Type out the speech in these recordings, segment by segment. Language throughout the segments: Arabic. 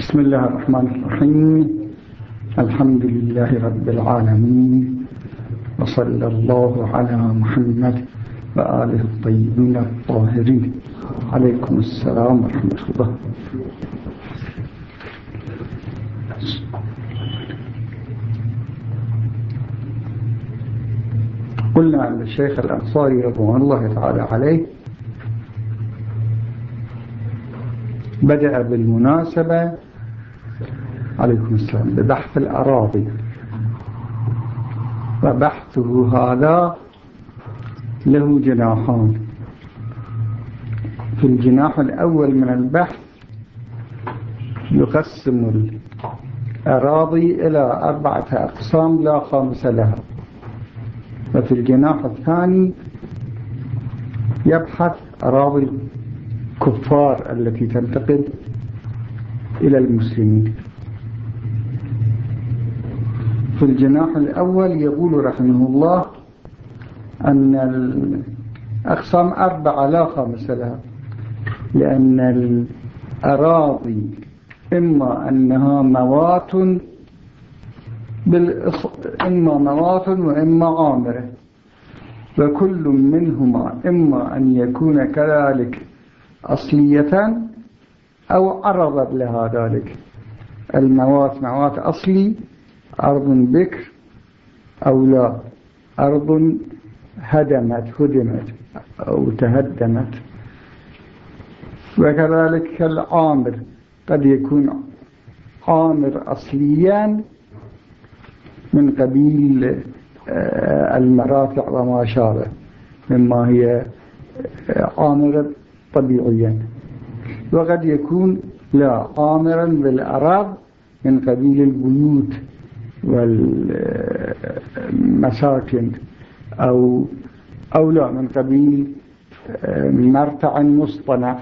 بسم الله الرحمن الرحيم. الحمد لله رب العالمين. وصلى الله على محمد وآله الطيبين الطاهرين. عليكم السلام ورحمة الله. قلنا أن الشيخ الأنصاري رضوان الله تعالى عليه بدأ بالمناسبة عليكم السلام ببحث الأراضي. وبحثه هذا له جناحان. في الجناح الأول من البحث يقسم الأراضي إلى أربعة أقسام لا خامس لها. وفي الجناح الثاني يبحث أراضي الكفار التي تنتقل إلى المسلمين. في الجناح الأول يقول رحمه الله أن الأقسام أربعة لا خامس لها لأن الأراضي إما أنها موات بالإص... إما موات وإما عامرة وكل منهما إما أن يكون كذلك أصلية أو عرضت لها ذلك. الموات موات أصلي أرض بكر أو لا؟ أرض هدمت هدمت أو تهدمت. وكذلك العامر قد يكون عامر أصليا من قبيل المرافع وما شابه مما هي عامرة طبيعيا. وقد يكون لا عامرا بالأراض من قبيل البيوت. والمساكن أو أو لا من قبيل مرتع مصطنع.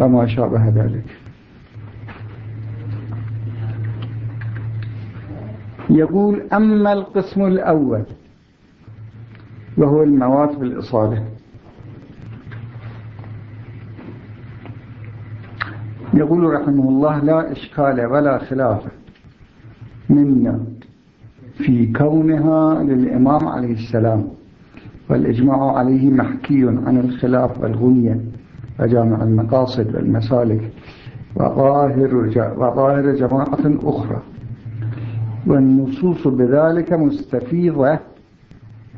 وما شابه ذلك. يقول أما القسم الأول وهو الموات بالإصالة. يقول رحمه الله لا إشكال ولا خلاف. منا في كونها للإمام عليه السلام. والإجماع عليه محكي عن الخلاف والغنية وجامع المقاصد والمسالك وظاهر, وظاهر جماعة أخرى. والنصوص بذلك مستفيضة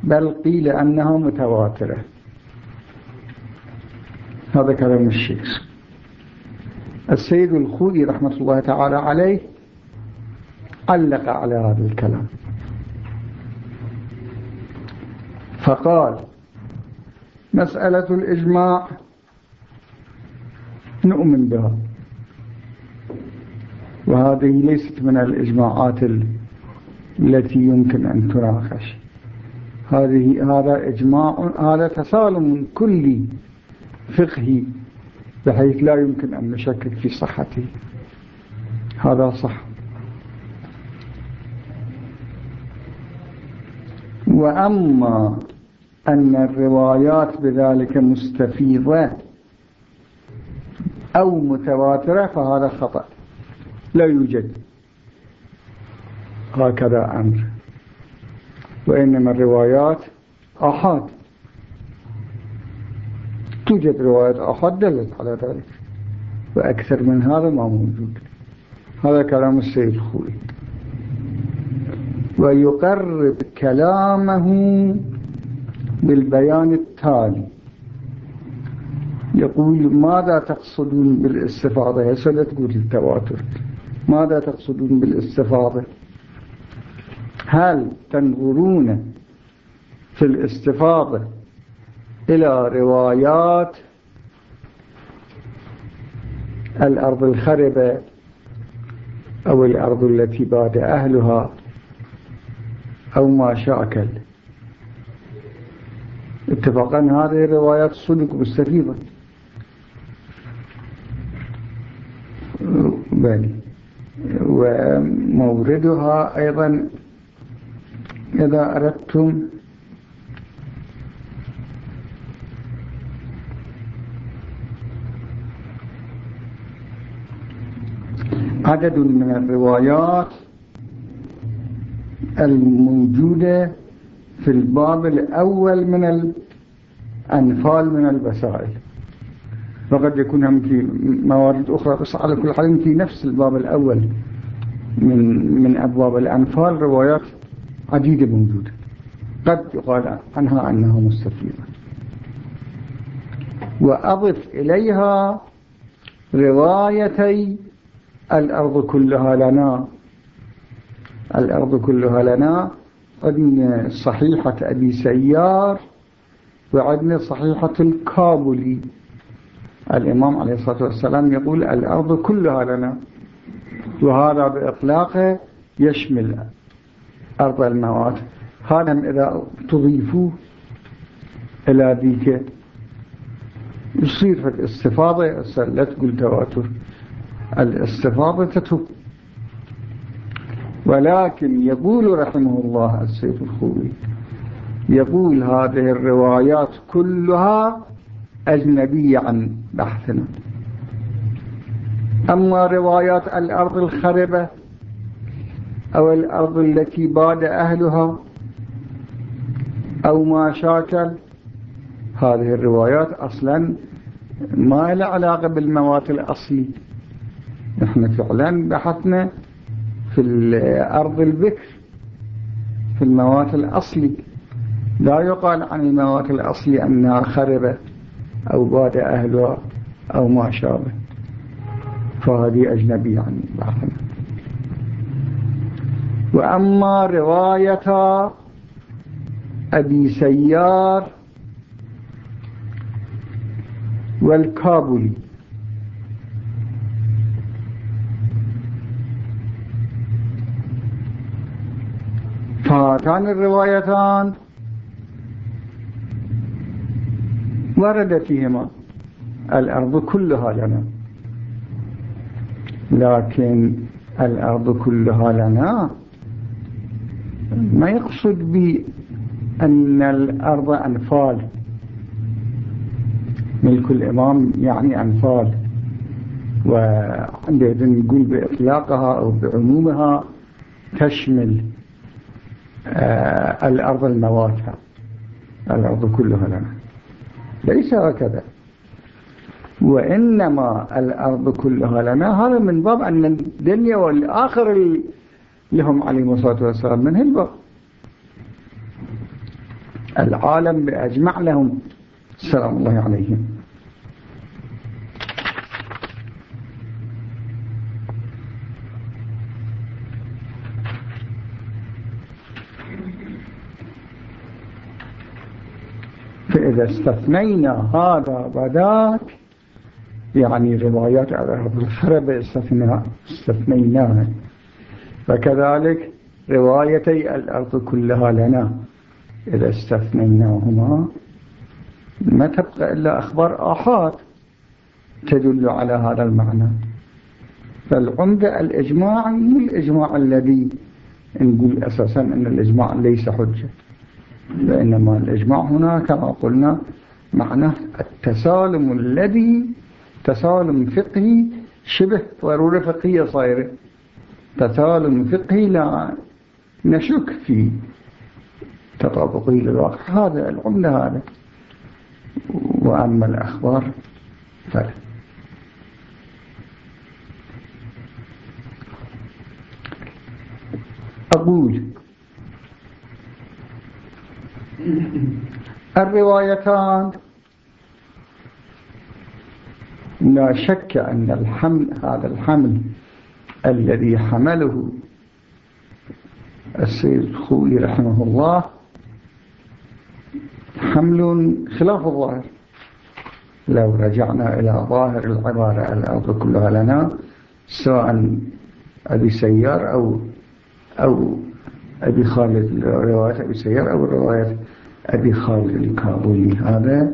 بل قيل أنها متواترة. هذا كلام الشيخ. السيد الخوئي رحمة الله تعالى عليه علق على هذا الكلام. فقال مسألة الإجماع نؤمن بها. وهذه ليست من الإجماعات التي يمكن أن تناقش. هذه هذا إجماع هذا تسالم كلي فقهي بحيث لا يمكن أن نشكك في صحته. هذا صح. وأما أن الروايات بذلك مستفيضة أو متواترة فهذا خطأ. لا يوجد. هكذا أمر. وإنما الروايات أحد توجد روايات أحد دلت على ذلك. وأكثر من هذا ما موجود. هذا كلام السيد الخوي ويقرب كلامه بالبيان التالي. يقول ماذا تقصدون بالاستفاضة؟ هسه تقول التواتر؟ ماذا تقصدون بالاستفاضة؟ هل تنظرون في الاستفاضة إلى روايات الأرض الخربة أو الأرض التي بات أهلها أو ما شاكل اتفاقا هذه الروايات صدق مستفيضة. بني وموردها أيضا إذا أردتم عدد من الروايات الموجودة في الباب الأول من الأنفال من البسائل وقد يكون هم في موارد أخرى بس على كل حال في نفس الباب الأول من من أبواب الأنفال روايات عديدة موجودة. قد يقال عنها أنها مستفيضة. وأضف إليها روايتي الأرض كلها لنا. الأرض كلها لنا. عندنا صحيحة أبي سيار وعندنا صحيحة الكابلي الإمام عليه الصلاة والسلام يقول الأرض كلها لنا. وهذا بإطلاقه يشمل أرض الموات. هذا إذا تضيفوه إلى ذيك. يصير في الاستفاضة لا تقول تواتر. الاستفاضة تتب ولكن يقول رحمه الله السيد الخوي يقول هذه الروايات كلها أجنبية عن بحثنا. أما روايات الأرض الخربة أو الأرض التي باد أهلها أو ما شاكل هذه الروايات أصلا ما لها علاقة بالموات الأصلي نحن فعلا بحثنا في الأرض البكر في الموات الأصلي. لا يقال عن الموات الأصلي أنها خربة أو باد أهلها أو ما شابه. فهذه أجنبية عن بعضنا وأما رواية أبي سيار والكابلي فهاتان الروايتان ورد فيهما الأرض كلها لنا. لكن الأرض كلها لنا. ما يقصد بأن الأرض أنفال. ملك الإمام يعني أنفال. وعندما نقول بإطلاقها أو بعمومها تشمل. الأرض المواتة الأرض كلها لنا. ليس هكذا. وإنما الأرض كلها لنا. هذا من باب أن الدنيا والآخر لهم عليه الصلاة والسلام. من هالباب العالم بأجمع لهم سلام الله عليهم. فإذا استثنينا هذا وذاك يعني روايات على الخرب استثنيناها وكذلك روايتي الأرض كلها لنا إذا استثنيناهما. ما تبقى إلا أخبار آحاد تدل على هذا المعنى. فالعمدة الإجماع مو الإجماع الذي نقول أساسا أن الإجماع ليس حجة. وإنما الإجماع هنا كما قلنا معنى التسالم الذي تسالم فقهي شبه ضرورة فقهية صايرة. تسالم فقهي لا نشك في تطابقه للواقع. هذا العملة هذا. وأما الأخبار فلا. أقول الروايتان. لا شك أن الحمل هذا الحمل الذي حمله السيد الخوي رحمه الله حمل خلاف الظاهر. لو رجعنا إلى ظاهر العبارة الأرض كلها لنا سواء أبي سيار أو أو أبي خالد رواية أبي سيار أو رواية أبي خالد الكابولي هذا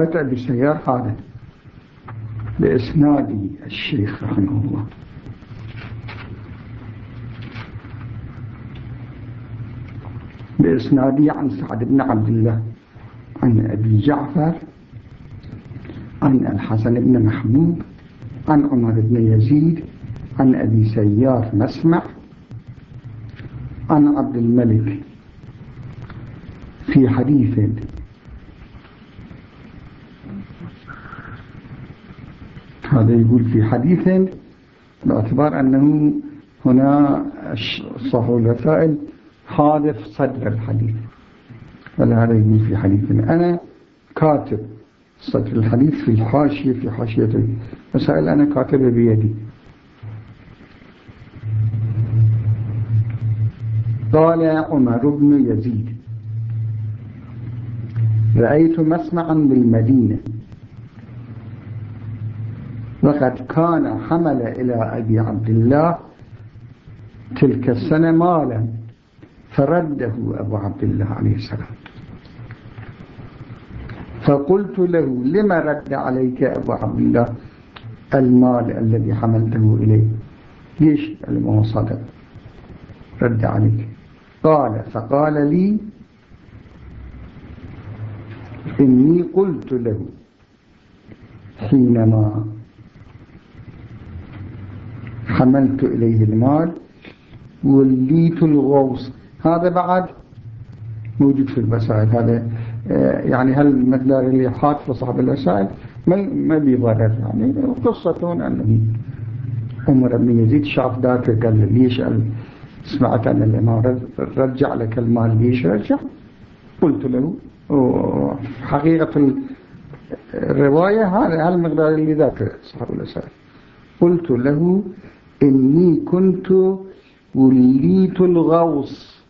رواية أبي سيار هذا بإسناد الشيخ رحمه الله. بإسنادي عن سعد بن عبد الله عن أبي جعفر عن الحسن بن محمود عن عمر بن يزيد عن أبي سيار مسمع عن عبد الملك. في حديث هذا يقول في حديث باعتبار أنه هنا صحو الوسائل حادث صدر الحديث. فلهذا يقول في حديث. أنا كاتب صدر الحديث في الحاشية في حاشية المسائل أنا كاتبه بيدي. قال عمر بن يزيد رأيت مسمعا بالمدينة. وقد كان حمل إلى أبي عبد الله تلك السنة مالا فرده أبو عبد الله عليه السلام. فقلت له لما رد عليك أبو عبد الله المال الذي حملته إليه؟ ليش المه صدق رد عليك؟ قال فقال لي إني قلت له حينما حملت إليه المال وليت الغوص. هذا بعد موجود في الوسائل هذا آه، يعني هل المقدار اللي حاط صاحب الوسائل ما ما بيضرر يعني. قصة أنه عمر بن يزيد شاف ذاك قال ليش سمعت أن الإمام رجع لك المال ليش رجع؟ قلت له حقيقة الرواية هذا المقدار اللي ذاك صاحب الوسائل قلت له إني كنت وليت الغوص.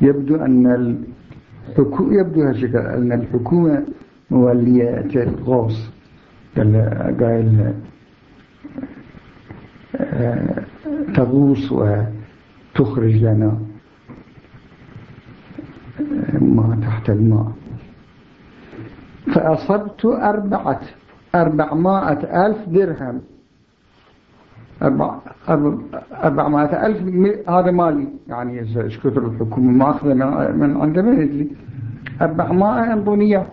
يبدو أن الحكومة يبدو هالشكل أن الحكومة مولية الغوص. قال آه، تغوص وتخرج لنا ما تحت الماء. فأصبت أربعة أربعمائة ألف درهم. أربعمائة ألف هذا مالي. يعني إيش كثر الحكومة؟ ما أخذ من عند من يجري أربعمائة أنطونية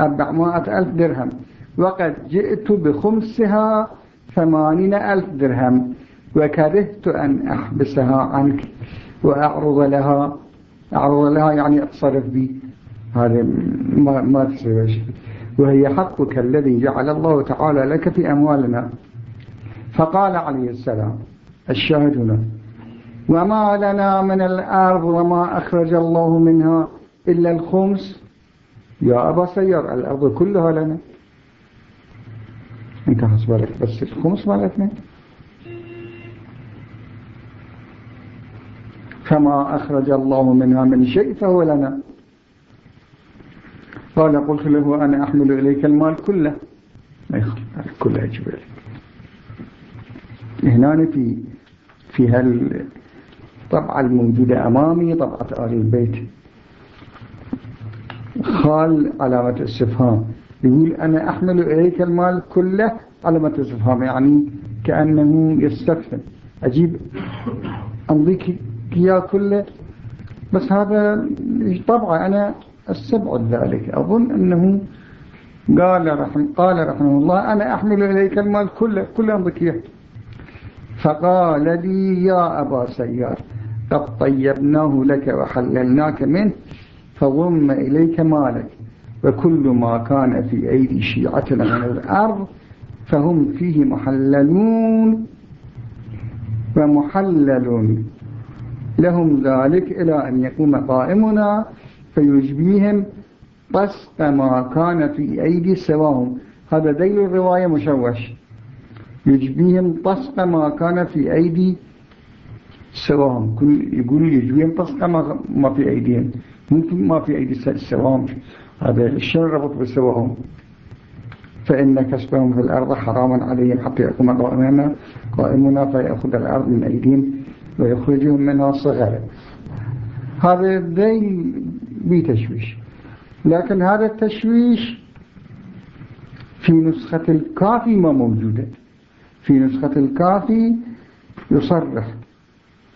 أربعمائة ألف درهم. وقد جئت بخمسها ثمانين ألف درهم. وكرهت أن أحبسها عنك وأعرض لها. أعرض لها يعني أتصرف بي. هذا ما, ما تصير شيء وهي حقك الذي جعل الله تعالى لك في أموالنا. فقال عليه السلام الشاهد هنا وما لنا من الأرض وما أخرج الله منها إلا الخمس. يا أبا سير الأرض كلها لنا. أنت حسب لك بس الخمس مالتنا. فما أخرج الله منها من شيء فهو لنا. قال قلت له أنا أحمل إليك المال كله. يخلق كله يجب إليك هنا في في هالطبعة الموجودة أمامي طبعة آل البيت. خال علامة استفهام. يقول أنا أحمل إليك المال كله علامة استفهام يعني كأنه يستفهم. أجيب أمضيك إياه كله بس هذا طبعا أنا استبعد ذلك. أظن أنه قال رحم قال رحمه الله أنا أحمل إليك المال كله كله إياه فقال لي يا أبا سيار قد طيبناه لك وحللناك منه فضم إليك مالك وكل ما كان في أيدي شيعتنا من الأرض فهم فيه محللون ومحلل لهم ذلك إلى أن يقوم قائمنا فيجبيهم بسط ما كان في أيدي سواهم. هذا ديل الرواية مشوش. يجبيهم طسق ما كان في أيدي سواهم. يقول يجبيهم طسق ما في أيديهم. ممكن ما في أيدي سواهم. هذا الشيء ربط بسواهم. فإن كسبهم في الأرض حراما عليهم حتى يقوم قائمنا قائمنا فيأخذ الأرض من أيديهم ويخرجهم منها صغارا. هذا الدين بتشويش. لكن هذا التشويش في نسخة الكافي ما موجودة. في نسخة الكافي يصرح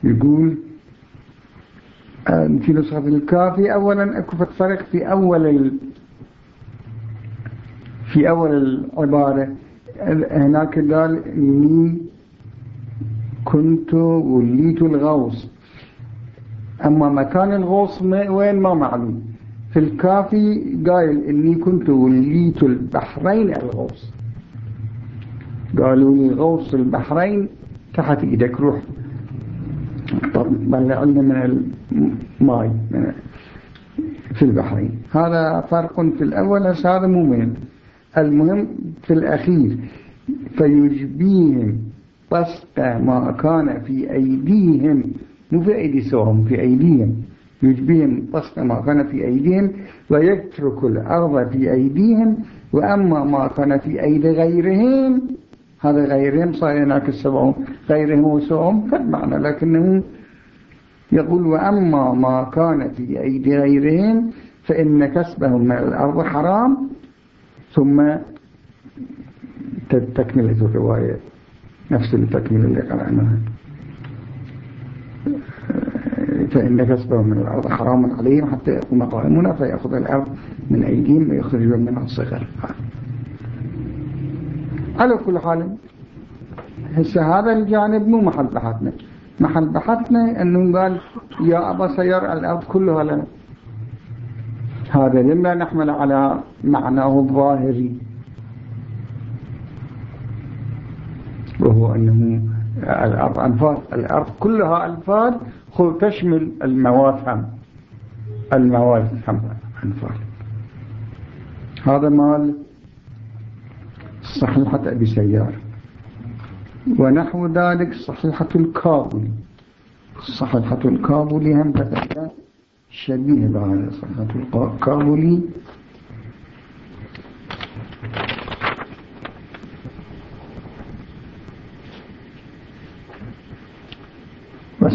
يقول في نسخة الكافي أولا أكو فرق في أول ال... في أول العبارة. هناك قال إني كنت وليت الغوص. أما مكان الغوص وين ما معلوم. في الكافي قال إني كنت وليت البحرين الغوص. قالوا لي غوص البحرين تحت إيدك روح. طبعا من الماء في البحرين. هذا فرق في الأول هذا مو مهم. المهم في الأخير فيجبيهم بسط ما كان في أيديهم. أيدي سوهم في أيديهم يجبيهم بسط ما كان في أيديهم ويترك الأرض في أيديهم وأما ما كان في أيدي غيرهم هذا غيرهم صار هناك السبعون غيرهم وسوهم فالمعنى لكنه يقول وأما ما كان في أيدي غيرهم فإن كسبهم من الأرض حرام ثم تكملة الرواية. نفس التكملة اللي قرأناها. فإن كسبهم من الأرض حرام عليهم حتى يقوم قائمون فيأخذ الأرض من أيديهم ويخرجون منها الصغر على كل حال هسه هذا الجانب مو محل بحثنا. محل بحثنا أنه قال يا أبا سير الأرض كلها لنا. هذا لما نحمل على معناه الظاهري. وهو أنه الأرض أنفال الأرض كلها أنفال تشمل المواد المواد أنفال هذا مال صحيحة أبي سيار. ونحو ذلك صحيحة الكابولي. صحيحة الكابولي هم تتكلم شبيه بهذا. صحيحة الكابولي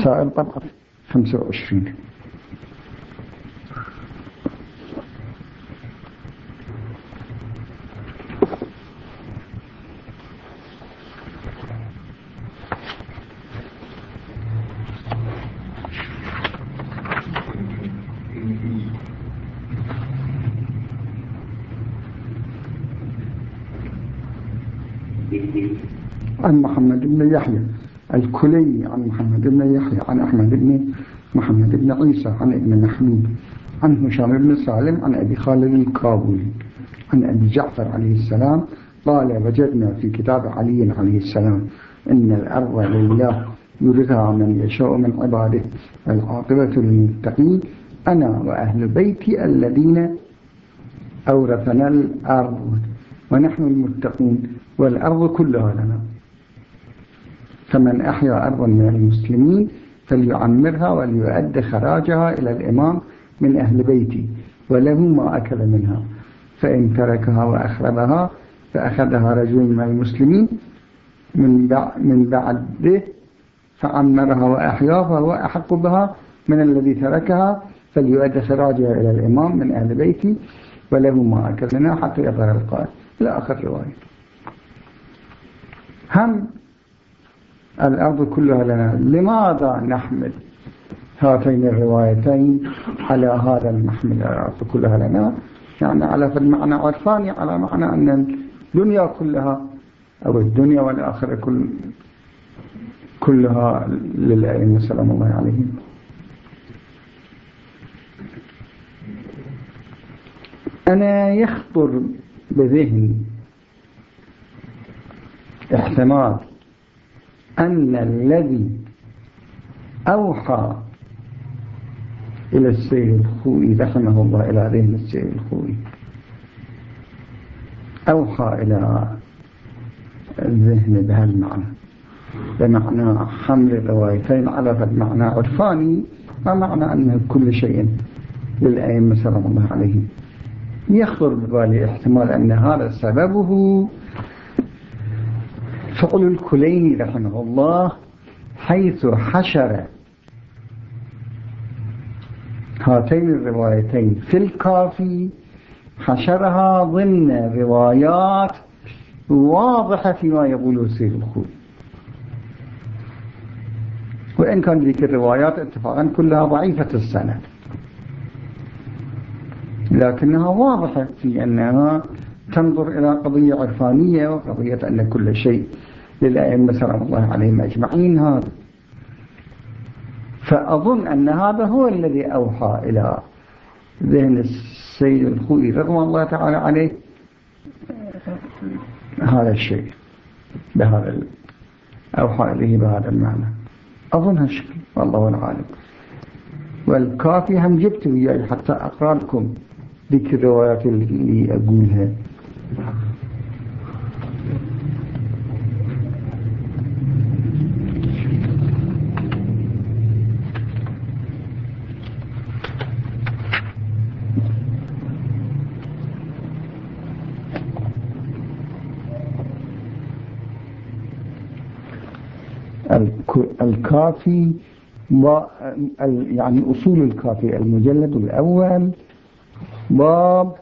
وسائل طبقة 25 عن محمد بن يحيى. الكلي عن محمد بن يحيى عن أحمد بن محمد بن عيسى عن ابن محمود عن هشام بن سالم عن أبي خالد الكابولي عن أبي جعفر عليه السلام قال وجدنا في كتاب علي عليه السلام إن الأرض لله يرثها من يشاء من عباده العاقبة للمتقين أنا وأهل بيتي الذين أورثنا الأرض ونحن المتقون والأرض كلها لنا. فمن أحيا أرضا من المسلمين فليعمرها وليؤد خراجها إلى الإمام من أهل بيتي وله ما أكل منها. فإن تركها وأخربها فأخذها رجل من المسلمين من بعده فعمرها وأحياها فهو أحق بها. من الذي تركها فليؤد خراجها إلى الإمام من أهل بيتي وله ما أكل منها حتى يظهر القائل. إلى آخر رواية. هم الأرض كلها لنا. لماذا نحمل هاتين الروايتين على هذا المحمل؟ الأرض كلها لنا. يعني على المعنى الثاني على معنى أن الدنيا كلها أو الدنيا والآخرة كل كلها للأئمة سلام الله عليهم أنا يخطر بذهني احتمال أن الذي أوحى إلى السيد الخوئي رحمه الله إلى ذهن السيد الخوئي أوحى إلى الذهن بهالمعنى بمعنى حمل الروايتين على المعنى عرفاني ومعنى أن كل شيء للأئمة سلام الله عليهم. يخطر ببالي احتمال أن هذا سببه فعل الكليني رحمه الله حيث حشر. هاتين الروايتين. في الكافي حشرها ضمن روايات واضحة فيما يقوله السيد الخوي. وإن كان ذيك الروايات اتفاقا كلها ضعيفة السنة لكنها واضحة في أنها تنظر إلى قضية عرفانية وقضية أن كل شيء للأئمة سلام الله عليهم أجمعين هذا. فأظن أن هذا هو الذي أوحى إلى ذهن السيد الخوي رضوان الله تعالى عليه هذا الشيء بهذا أوحى إليه بهذا المعنى. أظن هالشكل والله العالم. والكافي هم جبت وياي حتى أقرأ لكم ذيك الروايات اللي أقولها. الكافي يعني أصول الكافي المجلد الأول باب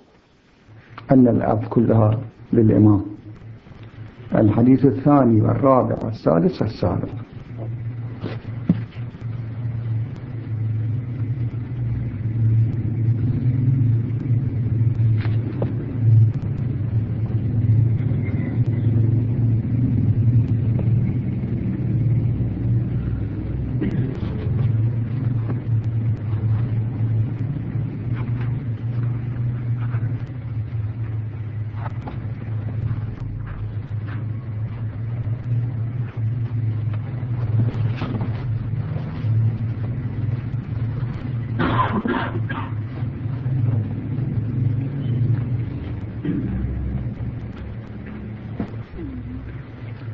أن الأب كلها للإمام. الحديث الثاني والرابع والسادس والسابع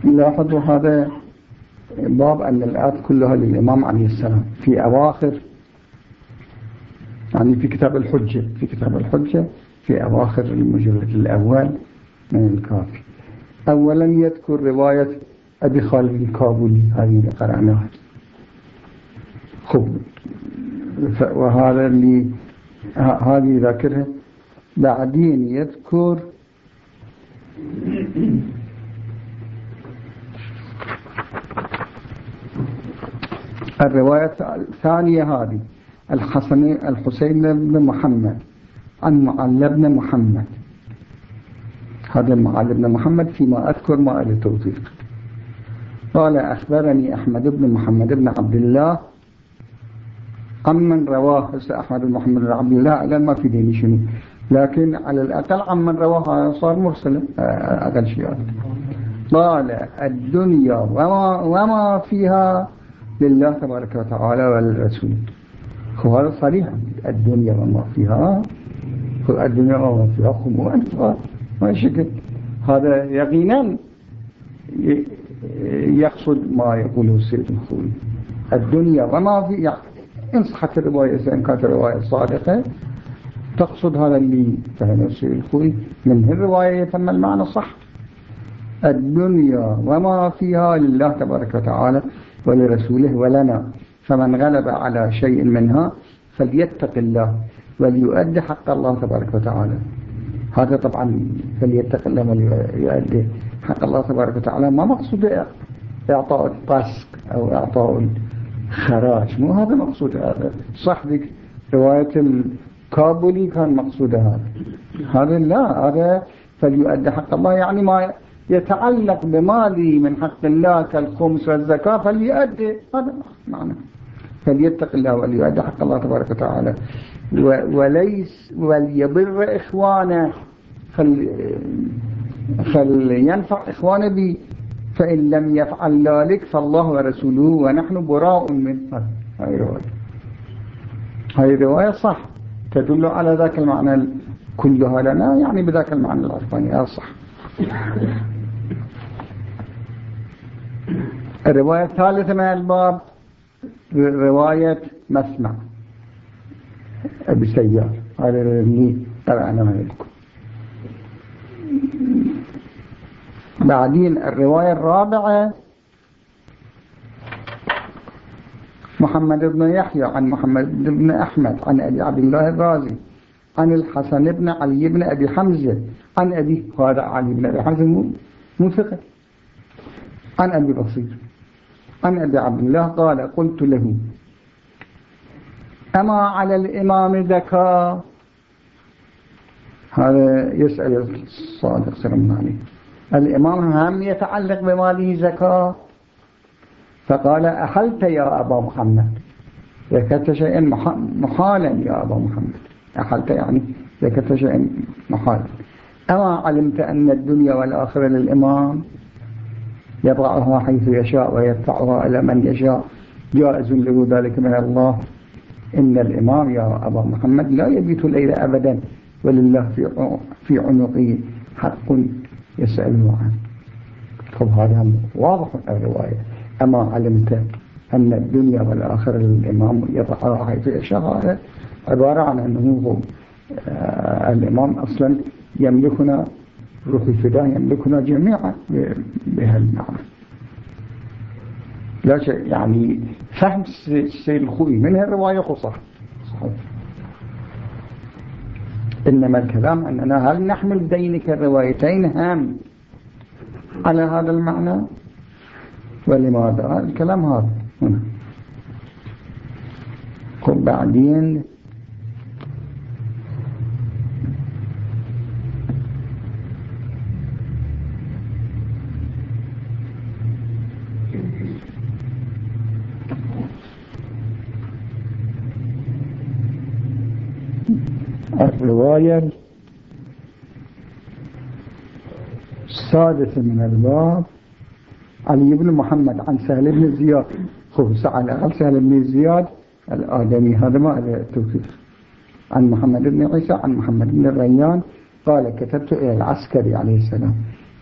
لاحظوا هذا باب أن الآيات كلها للإمام عليه السلام. في أواخر يعني في كتاب الحجة في كتاب الحجة في أواخر المجلد الأول من الكافي. أولا يذكر رواية أبي خالد الكابولي هذه اللي قرأناها. خب وهذا اللي هذه ذاكرها. بعدين يذكر الرواية الثانية هذه الحسن الحسين بن محمد عن معل بن محمد. هذا معل بن محمد فيما أذكر ما أريد توثيق. قال أخبرني أحمد بن محمد بن عبد الله عمن رواه أحمد بن محمد بن عبد الله على ما في ديني شنو. لكن على الأقل عمن رواه صار مرسلا أقل شيء. قال الدنيا وما, وما فيها لله تبارك وتعالى والرسول. هذا صريح. الدنيا وما فيها الدنيا وما فيها خموان ما شكل هذا يقينا يقصد ما يقوله السيد الخوي. الدنيا وما فيها إن صحت الرواية إن كانت الرواية صادقة تقصد هذا اللي فهم السيد الخوي. من الرواية يتم المعنى صح. الدنيا وما فيها لله تبارك وتعالى. ولرسوله ولنا. فمن غلب على شيء منها فليتق الله وليؤدي حق الله تبارك وتعالى. هذا طبعا فليتق الله وليؤدي حق الله تبارك وتعالى. ما مقصود إعطاء الطاسك أو إعطاء الخراج. مو هذا مقصود. هذا صح ذيك رواية الكابولي كان مقصود هذا. هذا لا هذا فليؤدي حق الله. يعني ما يتعلق بمالي من حق الله كالخمس والزكاة فليؤدي هذا معنى. فليتق الله وليؤدي حق الله تبارك وتعالى. وليس وليبر إخوانه. فل فلينفع إخوانه بي. فإن لم يفعل ذلك فالله ورسوله ونحن براء من هذه الرواية هذه الرواية صح. تدل على ذاك المعنى كلها لنا. يعني بذاك المعنى العرفاني. صح. الرواية الثالثة من الباب رواية مسمع. أبي سيار هذا اللي من لكم بعدين الرواية الرابعة محمد بن يحيى عن محمد بن أحمد عن أبي عبد الله الرازي عن الحسن بن علي بن أبي حمزة عن أبي هذا علي بن أبي حمزة مو ثقة. عن أبي بصير. عن أبي عبد الله قال قلت له أما على الإمام زكاة هذا يسأل الصادق سلام عليه. الإمام هم يتعلق بماله زكاة فقال أحلت يا أبا محمد؟ ذكرت شيئا محالا يا أبا محمد. أحلت يعني ذكرت شيئا محالا. أما علمت أن الدنيا والآخرة للإمام؟ يضعها حيث يشاء ويدفعها إلى من يشاء. جائز له ذلك من الله. إن الإمام يا أبا محمد لا يبيت الليل أبدا ولله في في عنقه حق يسأله عنه طب هذا واضح الرواية. أما علمت أن الدنيا والآخرة للإمام يضعها حيث يشاء عبارة عن أنه آه الإمام أصلا يملكنا روح الفداء يملكنا جميعا بهالمعنى لا شيء يعني فهم السيد الخوي من الرواية خصر صحيح. إنما الكلام أننا هل نحمل دينك الروايتين هام على هذا المعنى؟ ولماذا؟ الكلام هذا. هنا. بعدين الرواية السادسة من الباب. علي بن محمد عن سهل بن زياد. خبز على سهل بن زياد الآدمي. هذا ما التوثيق عن محمد بن عيسى عن محمد بن الريان. قال كتبت إلى العسكري عليه السلام.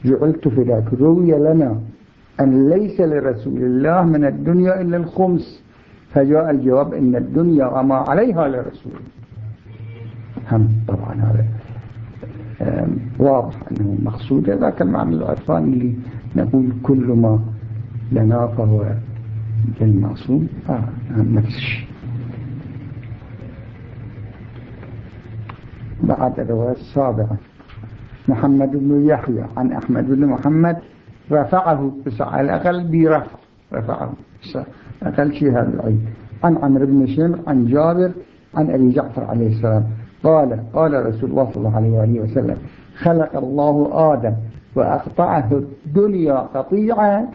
جعلت في ذاك روي لنا أن ليس لرسول الله من الدنيا إلا الخمس. فجاء الجواب إن الدنيا وما عليها لرسول هم طبعا هذا واضح أنه مقصود. ذاك المعنى العرفاني اللي نقول كل ما لنا فهو للمعصوم آه نفس الشيء. بعد الرواية السابعة محمد بن يحيى عن أحمد بن محمد رفعه على الأقل برفع رفعه أقل شيء هذا العيد. عن عمرو بن شمر عن جابر عن أبي جعفر عليه السلام. قال قال رسول الله صلى الله عليه وآله وسلم خلق الله آدم وأقطعه الدنيا قطيعة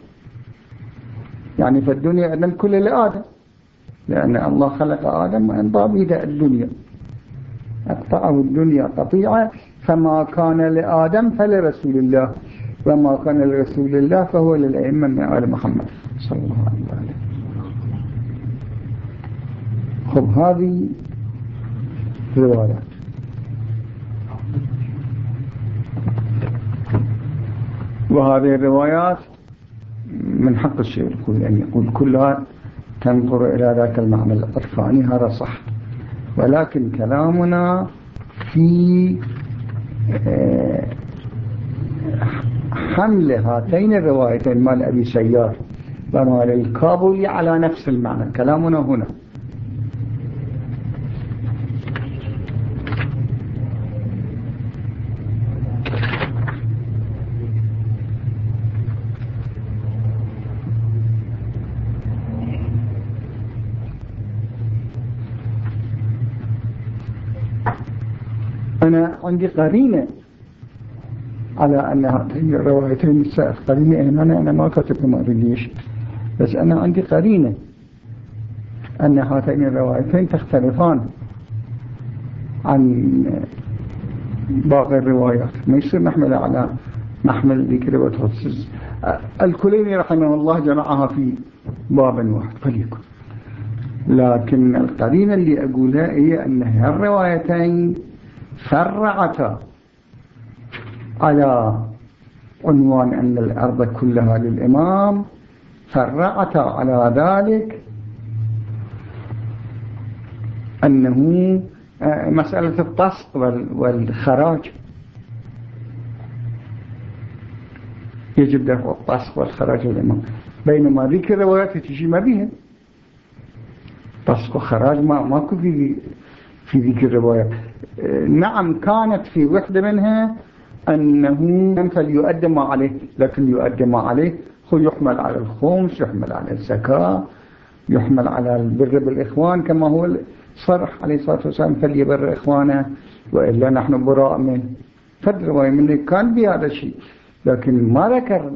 يعني في الدنيا أن الكل لآدم لأن الله خلق آدم وأنضى بيد الدنيا. أقطعه الدنيا قطيعة فما كان لآدم فلرسول الله وما كان لرسول الله فهو للأئمة من آل محمد صلى الله عليه وسلم خب هذه روايات وهذه الروايات من حق الشيء يقول أن يقول كلها تنظر إلى ذاك المعنى العرفاني هذا صح. ولكن كلامنا في آه، حمل هاتين الروايتين مال أبي سيار ومال الكابولي على نفس المعنى. كلامنا هنا أنا عندي قرينة على أن هاتين الروايتين قرينة أنا أنا ما كتبت ما ليش بس أنا عندي قرينة أن هاتين الروايتين تختلفان عن باقي الروايات. ما يصير نحمل على نحمل ذيك رواية الكليني رحمه الله جمعها في باب واحد فليكن. لكن القرينة اللي أقولها هي أن هالروايتين فرعتا على عنوان أن الأرض كلها للإمام فرعتا على ذلك أنه آه، مسألة الطسق والخراج. يجب دفع الطسق والخراج للإمام. بينما ذيك الروايات تجي ما بيها. بس وخراج ما ماكو في في ذيك الرواية. نعم كانت في وحدة منها أنه فليؤدى ما عليه لكن يؤدى ما عليه. هو يحمل على الخمس يحمل على الزكاة يحمل على البر بالإخوان كما هو صرح عليه الصلاة والسلام فليبر إخوانه وإلا نحن براء منه. فالرواية منه كان بهذا الشيء لكن ما ذكر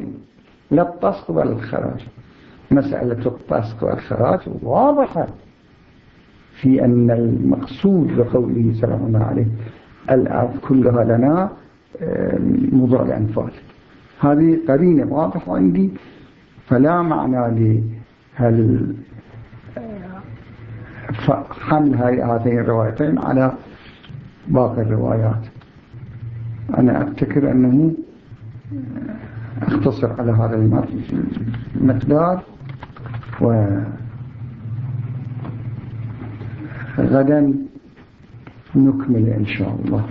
لا الطسق ولا الخراج. مسألة الطسق والخراج واضحة. في أن المقصود بقوله صلى الله عليه الأرض كلها لنا موضوع الأنفال هذه قرينة واضحة عندي. فلا معنى لهل حمل هاتين الروايتين على باقي الروايات. أنا أفتكر أنه أختصر على هذا المقدار و غدا نكمل إن شاء الله.